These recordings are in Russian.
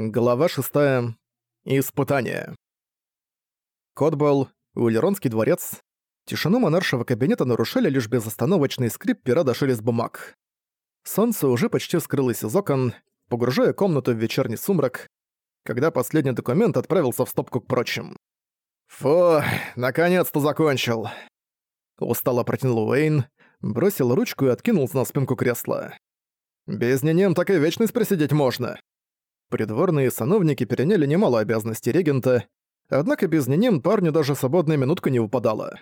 Глава 6. Испытание. Котбол, Уиллеронский дворец. Тишину монаршего кабинета нарушали лишь безостановочный скрип пера до шелест бумаг. Солнце уже почти скрылось из окон, погружая комнату в вечерний сумрак, когда последний документ отправился в стопку к прочим. «Фу, наконец-то закончил!» Устало протянул Уэйн, бросил ручку и откинулся на спинку кресла. «Без ненем так и вечность просидеть можно!» Придворные сановники переняли немало обязанностей регента, однако без ним парню даже свободная минутка не выпадала.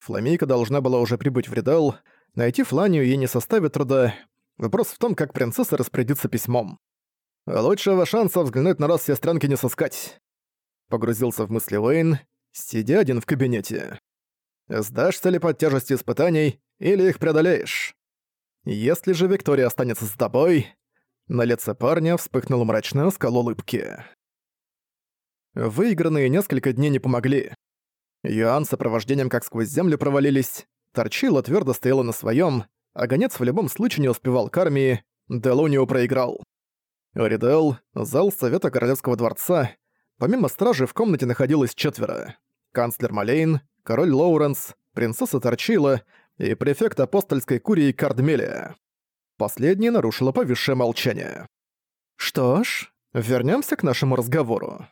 Фламейка должна была уже прибыть в Ридал, найти Фланию ей не составит труда, вопрос в том, как принцесса распорядится письмом. Лучшего шанса взглянуть на раз сестренки не сыскать. Погрузился в мысли Уэйн, сидя один в кабинете. Сдашься ли под тяжестью испытаний, или их преодолеешь? Если же Виктория останется с тобой, на лице парня вспыхнул мрачный оскал улыбки. Выигранные несколько дней не помогли. Юан с сопровождением как сквозь землю провалились, Торчила твердо стояла на своем, а гонец в любом случае не успевал к армии, Делунио проиграл. Ридел, зал Совета Королевского дворца, помимо стражи в комнате находилось четверо. Канцлер Малейн, король Лоуренс, принцесса Торчила и префект апостольской курии Кардмелия. Последняя нарушила повисшее молчание. «Что ж, вернемся к нашему разговору».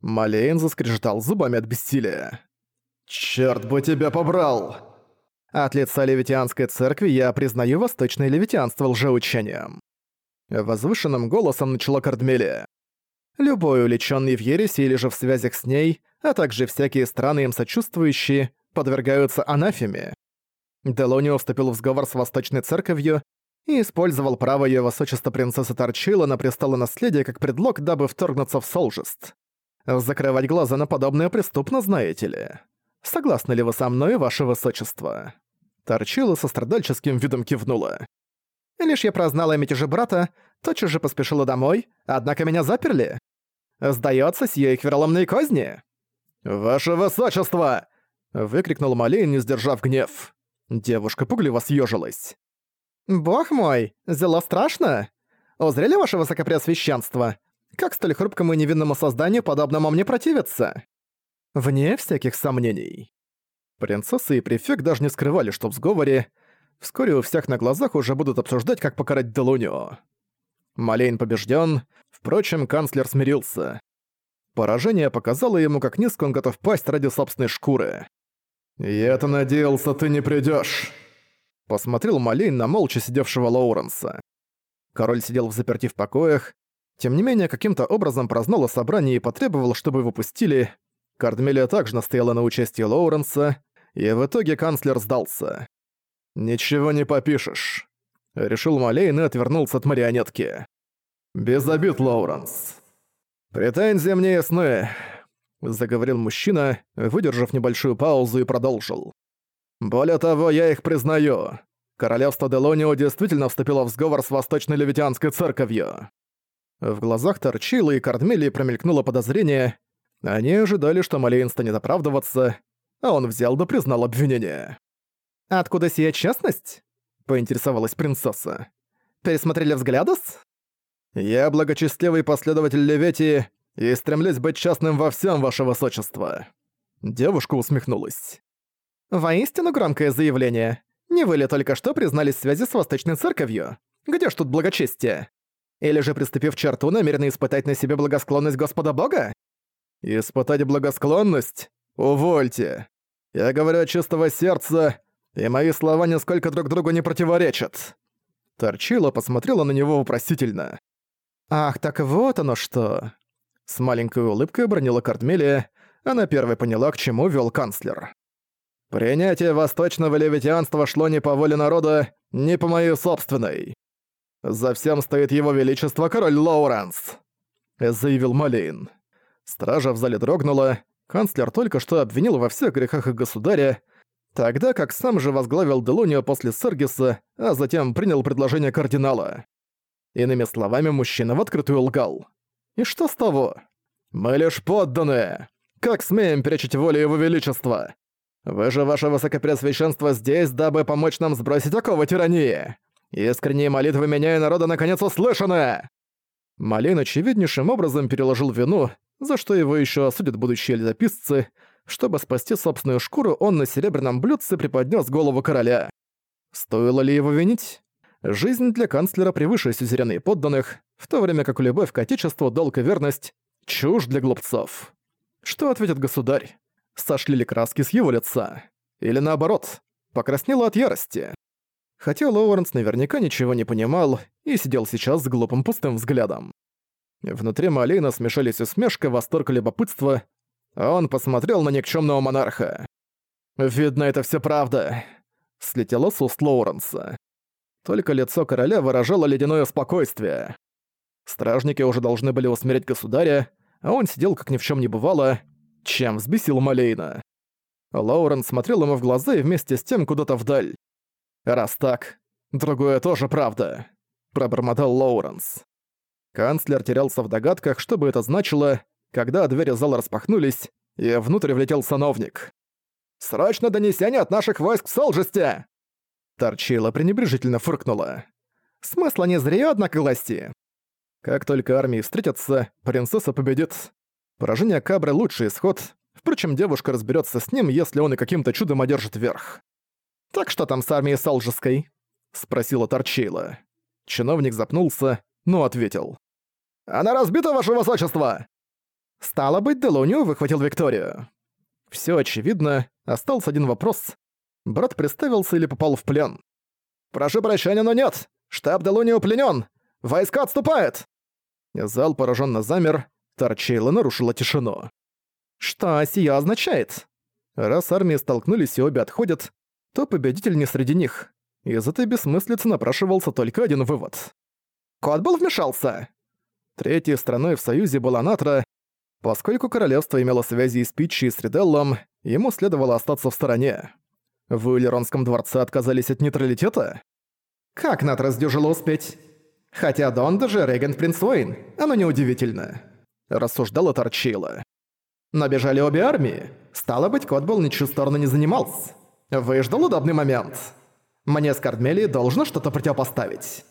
Малейн заскрежетал зубами от бессилия. «Чёрт бы тебя побрал!» От лица Левитианской церкви я признаю восточное левитианство лжеучением. Возвышенным голосом начала Кардмелия. Любой уличенный в ереси или же в связях с ней, а также всякие страны им сочувствующие, подвергаются анафеме. Делонио вступил в сговор с Восточной Церковью и использовал право её высочества принцессы Торчила на престолонаследие как предлог, дабы вторгнуться в Солжест. Закрывать глаза на подобное преступно, знаете ли. Согласны ли вы со мной, ваше высочество?» Торчила со страдальческим видом кивнула. «Лишь я прознала о мятеже брата, тотчас же поспешила домой, однако меня заперли. Сдается сие их вероломные козни?» «Ваше высочество!» — выкрикнул Малейн, не сдержав гнев. Девушка пугливо съежилась. «Бог мой, зело страшно? Узрели ваше высокопреосвященство? Как столь хрупкому и невинному созданию подобному мне противиться?» Вне всяких сомнений. Принцесса и префект даже не скрывали, что в сговоре вскоре у всех на глазах уже будут обсуждать, как покарать Делунио. Малейн побежден, впрочем, канцлер смирился. Поражение показало ему, как низко он готов пасть ради собственной шкуры. «Я-то надеялся, ты не придешь. Посмотрел Малейн на молча сидевшего Лоуренса. Король сидел в заперти в покоях, тем не менее каким-то образом прознал о собрании и потребовал, чтобы его пустили. Кардмелия также настояла на участии Лоуренса, и в итоге канцлер сдался. «Ничего не попишешь», — решил Малейн и отвернулся от марионетки. «Без обид, Лоуренс». «Претензии мне ясны», — заговорил мужчина, выдержав небольшую паузу и продолжил. Более того, я их признаю. Королевство Делонио действительно вступило в сговор с Восточной Левитианской церковью. В глазах Торчила и Кардмелии промелькнуло подозрение. Они ожидали, что Малейн станет оправдываться, а он взял да признал обвинение. «Откуда сия честность?» — поинтересовалась принцесса. «Пересмотрели взглядос?» «Я благочестивый последователь Леветии и стремлюсь быть частным во всем, ваше высочество». Девушка усмехнулась. Воистину громкое заявление. Не вы ли только что признались связи с Восточной Церковью? Где ж тут благочестие? Или же, приступив к черту, намерены испытать на себе благосклонность Господа Бога? Испытать благосклонность? Увольте. Я говорю от чистого сердца, и мои слова нисколько друг другу не противоречат. Торчила посмотрела на него вопросительно. «Ах, так вот оно что!» С маленькой улыбкой обронила Картмелия, она первой поняла, к чему вел канцлер. Принятие восточного левитианства шло не по воле народа, не по моей собственной. За всем стоит его величество король Лоуренс», — заявил Малейн. Стража в зале дрогнула, канцлер только что обвинил во всех грехах их государя, тогда как сам же возглавил Делонио после Сергиса, а затем принял предложение кардинала. Иными словами, мужчина в открытую лгал. И что с того? Мы лишь подданные. Как смеем перечить воле его величества? Вы же, ваше высокопреосвященство, здесь, дабы помочь нам сбросить оковы тирании. Искренние молитвы меня и народа наконец услышаны!» Малейн очевиднейшим образом переложил вину, за что его еще осудят будущие летописцы, чтобы спасти собственную шкуру, он на серебряном блюдце преподнес голову короля. Стоило ли его винить? Жизнь для канцлера превыше сюзерена подданных, в то время как любовь к отечеству, долг и верность — чушь для глупцов. Что ответит государь? Сошли ли краски с его лица? Или наоборот, покраснело от ярости? Хотя Лоуренс наверняка ничего не понимал и сидел сейчас с глупым пустым взглядом. Внутри Малейна смешались усмешка, восторг и любопытство, а он посмотрел на никчемного монарха. «Видно, это все правда», — слетело с уст Лоуренса. Только лицо короля выражало ледяное спокойствие. Стражники уже должны были усмирять государя, а он сидел как ни в чем не бывало, чем взбесил Малейна. Лоурен смотрел ему в глаза и вместе с тем куда-то вдаль. «Раз так, другое тоже правда», — пробормотал Лоуренс. Канцлер терялся в догадках, что бы это значило, когда двери зала распахнулись, и внутрь влетел сановник. «Срочно донесение от наших войск в Солжесте!» Торчила пренебрежительно фыркнула. «Смысла не зря, однако, власти. Как только армии встретятся, принцесса победит. Поражение Кабры — лучший исход. Впрочем, девушка разберется с ним, если он и каким-то чудом одержит верх. «Так что там с армией Салжеской?» — спросила Торчейла. Чиновник запнулся, но ответил. «Она разбита, ваше высочество!» Стало быть, Делонию выхватил Викторию. Все очевидно, остался один вопрос. Брат представился или попал в плен? «Прошу прощения, но нет! Штаб Делонию пленен! Войска отступают!» Зал пораженно замер, Торчейла нарушила тишину. «Что сия означает?» Раз армии столкнулись и обе отходят, то победитель не среди них. Из этой бессмыслицы напрашивался только один вывод. «Кот был вмешался!» Третьей страной в Союзе была Натра. Поскольку королевство имело связи с Питчи и с Риделлом, ему следовало остаться в стороне. В Уиллеронском дворце отказались от нейтралитета? Как Натра сдюжила успеть? Хотя Дон даже регент принц Уэйн, оно неудивительно. Рассуждала Торчила. Набежали обе армии. Стало быть, кот был ничью сторону не занимался. Выждал удобный момент. Мне с Кардмелией должно что-то противопоставить.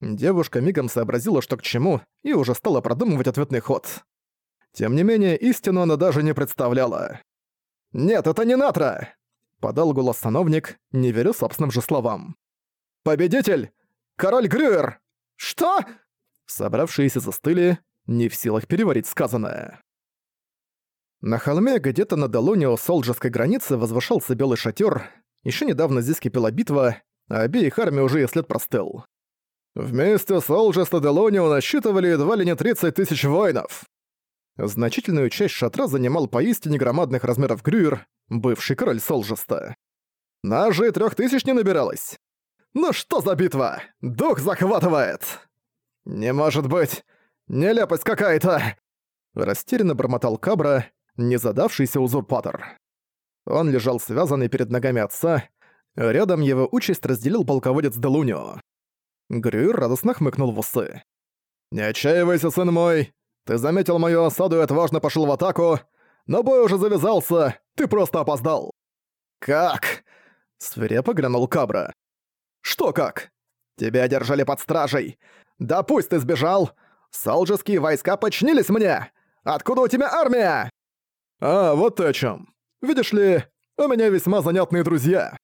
Девушка мигом сообразила, что к чему, и уже стала продумывать ответный ход. Тем не менее, истину она даже не представляла. «Нет, это не Натра!» — подал голос сановник, не верю собственным же словам. «Победитель! Король Грюер!» «Что?» Собравшиеся застыли, не в силах переварить сказанное. На холме где-то на Долоне у границы возвышался белый шатер. Еще недавно здесь кипела битва, а обеих армий уже и след простыл. Вместе с Олджест и Делонио насчитывали едва ли не 30 тысяч воинов. Значительную часть шатра занимал поистине громадных размеров Грюер, бывший король Солжеста. Нас же и трёх тысяч не набиралось. Ну что за битва? Дух захватывает! Не может быть! Нелепость какая-то! Растерянно бормотал Кабра, незадавшийся узурпатор. Он лежал связанный перед ногами отца, рядом его участь разделил полководец Делунио. Грюр радостно хмыкнул в усы. «Не отчаивайся, сын мой! Ты заметил мою осаду и отважно пошел в атаку, но бой уже завязался, ты просто опоздал!» «Как?» — свирепо глянул Кабра. «Что как? Тебя держали под стражей. Да пусть ты сбежал! Солджеские войска подчинились мне! Откуда у тебя армия?» «А, вот ты о чем. Видишь ли, у меня весьма занятные друзья».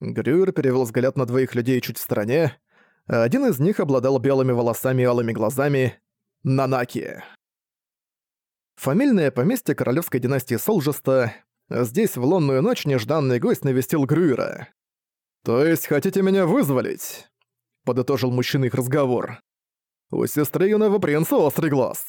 Грюер перевел взгляд на двоих людей чуть в стороне. Один из них обладал белыми волосами и алыми глазами. Нанаки. Фамильное поместье королевской династии Солжеста. Здесь в лунную ночь нежданный гость навестил Грюера. «То есть хотите меня вызволить?» — подытожил мужчина их разговор. «У сестры юного принца острый глаз».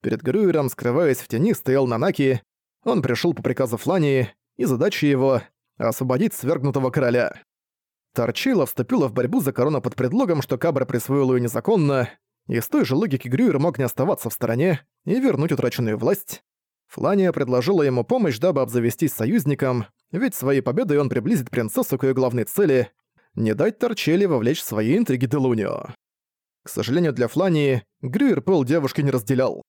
Перед Грюером, скрываясь в тени, стоял Нанаки. Он пришел по приказу Флании, и задача его — освободить свергнутого короля. Торчила вступила в борьбу за корону под предлогом, что Кабра присвоил ее незаконно, и с той же логики Грюер мог не оставаться в стороне и вернуть утраченную власть. Флания предложила ему помощь, дабы обзавестись союзником, ведь своей победой он приблизит принцессу к ее главной цели — не дать Торчелли вовлечь в свои интриги Делунио. К сожалению для Флании, Грюер пыл девушки не разделял.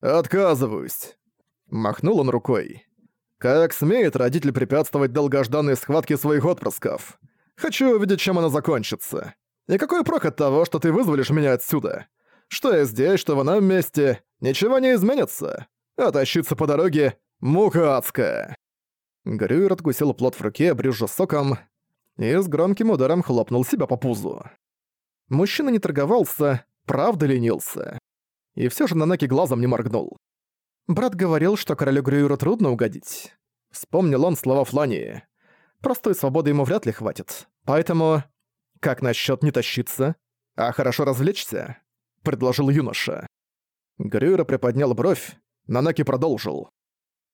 «Отказываюсь», — махнул он рукой. «Как смеет родитель препятствовать долгожданной схватке своих отпрысков? Хочу увидеть, чем она закончится. И какой прок от того, что ты вызволишь меня отсюда? Что я здесь, что в ином месте, ничего не изменится. А по дороге — мука адская». Грюер откусил плод в руке, брюзжа соком, и с громким ударом хлопнул себя по пузу. Мужчина не торговался, правда ленился. И все же Нанаки глазом не моргнул. Брат говорил, что королю Грюеру трудно угодить. Вспомнил он слова Флании. Простой свободы ему вряд ли хватит. Поэтому... Как насчет не тащиться, а хорошо развлечься? Предложил юноша. Грюера приподнял бровь, Нанаки продолжил.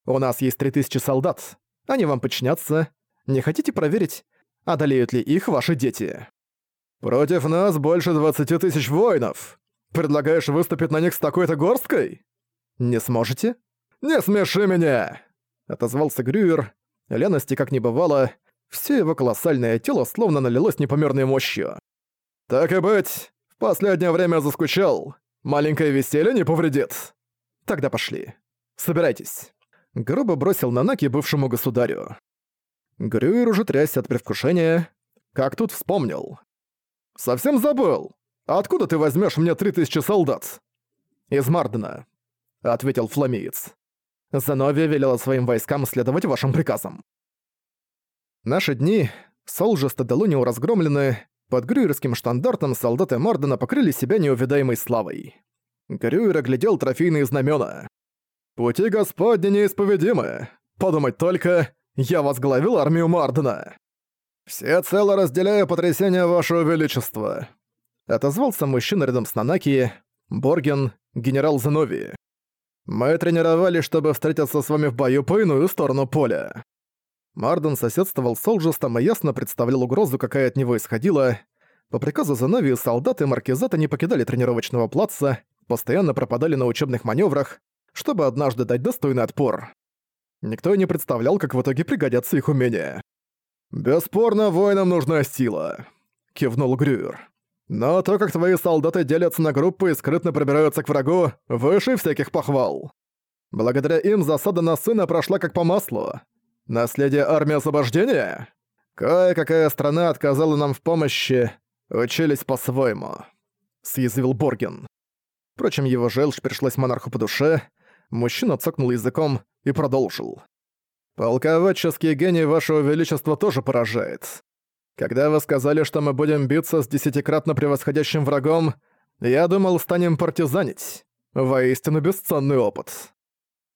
«У нас есть три тысячи солдат. Они вам подчинятся. Не хотите проверить, одолеют ли их ваши дети?» «Против нас больше двадцати тысяч воинов. Предлагаешь выступить на них с такой-то горсткой?» «Не сможете?» «Не смеши меня!» — отозвался Грюер. Лености как не бывало, все его колоссальное тело словно налилось непомерной мощью. «Так и быть, в последнее время заскучал. Маленькое веселье не повредит». «Тогда пошли. Собирайтесь». Грубо бросил на Наки бывшему государю. Грюер уже трясся от предвкушения, как тут вспомнил. «Совсем забыл! Откуда ты возьмешь мне три тысячи солдат?» «Из Мардена», — ответил фламеец. Зановия велела своим войскам следовать вашим приказам. Наши дни, Солжест и Делунио разгромлены, под грюерским штандартом солдаты Мордена покрыли себя неувидаемой славой. Грюер оглядел трофейные знамена. «Пути Господни неисповедимы! Подумать только, я возглавил армию Мордена!» «Все цело разделяю потрясение вашего величества», — отозвался мужчина рядом с Нанаки, Борген, генерал Зенови. Мы тренировались, чтобы встретиться с вами в бою по иную сторону поля». Марден соседствовал с Олджестом и ясно представлял угрозу, какая от него исходила. По приказу Зановии солдаты Маркизата не покидали тренировочного плаца, постоянно пропадали на учебных маневрах, чтобы однажды дать достойный отпор. Никто не представлял, как в итоге пригодятся их умения. «Бесспорно, воинам нужна сила», — кивнул Грюер. Но то, как твои солдаты делятся на группы и скрытно пробираются к врагу, выше всяких похвал. Благодаря им засада на сына прошла как по маслу. Наследие армии освобождения? Кое-какая страна отказала нам в помощи, учились по-своему», — съязвил Борген. Впрочем, его желчь пришлась монарху по душе, мужчина цокнул языком и продолжил. «Полководческий гений вашего величества тоже поражает. Когда вы сказали, что мы будем биться с десятикратно превосходящим врагом, я думал, станем партизанить. Воистину бесценный опыт.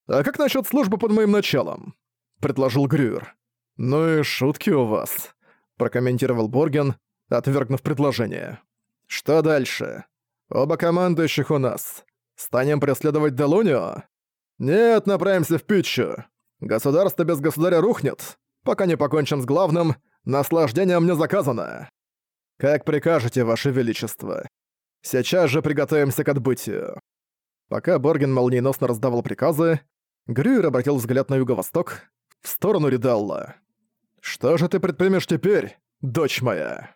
А как насчет службы под моим началом? предложил Грюер. Ну и шутки у вас, прокомментировал Борген, отвергнув предложение. Что дальше? Оба командующих у нас. Станем преследовать Делунио? Нет, направимся в Питчу. Государство без государя рухнет, пока не покончим с главным — Наслаждение мне заказано. Как прикажете, Ваше Величество. Сейчас же приготовимся к отбытию». Пока Борген молниеносно раздавал приказы, Грюер обратил взгляд на юго-восток, в сторону Ридалла. «Что же ты предпримешь теперь, дочь моя?»